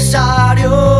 necesario.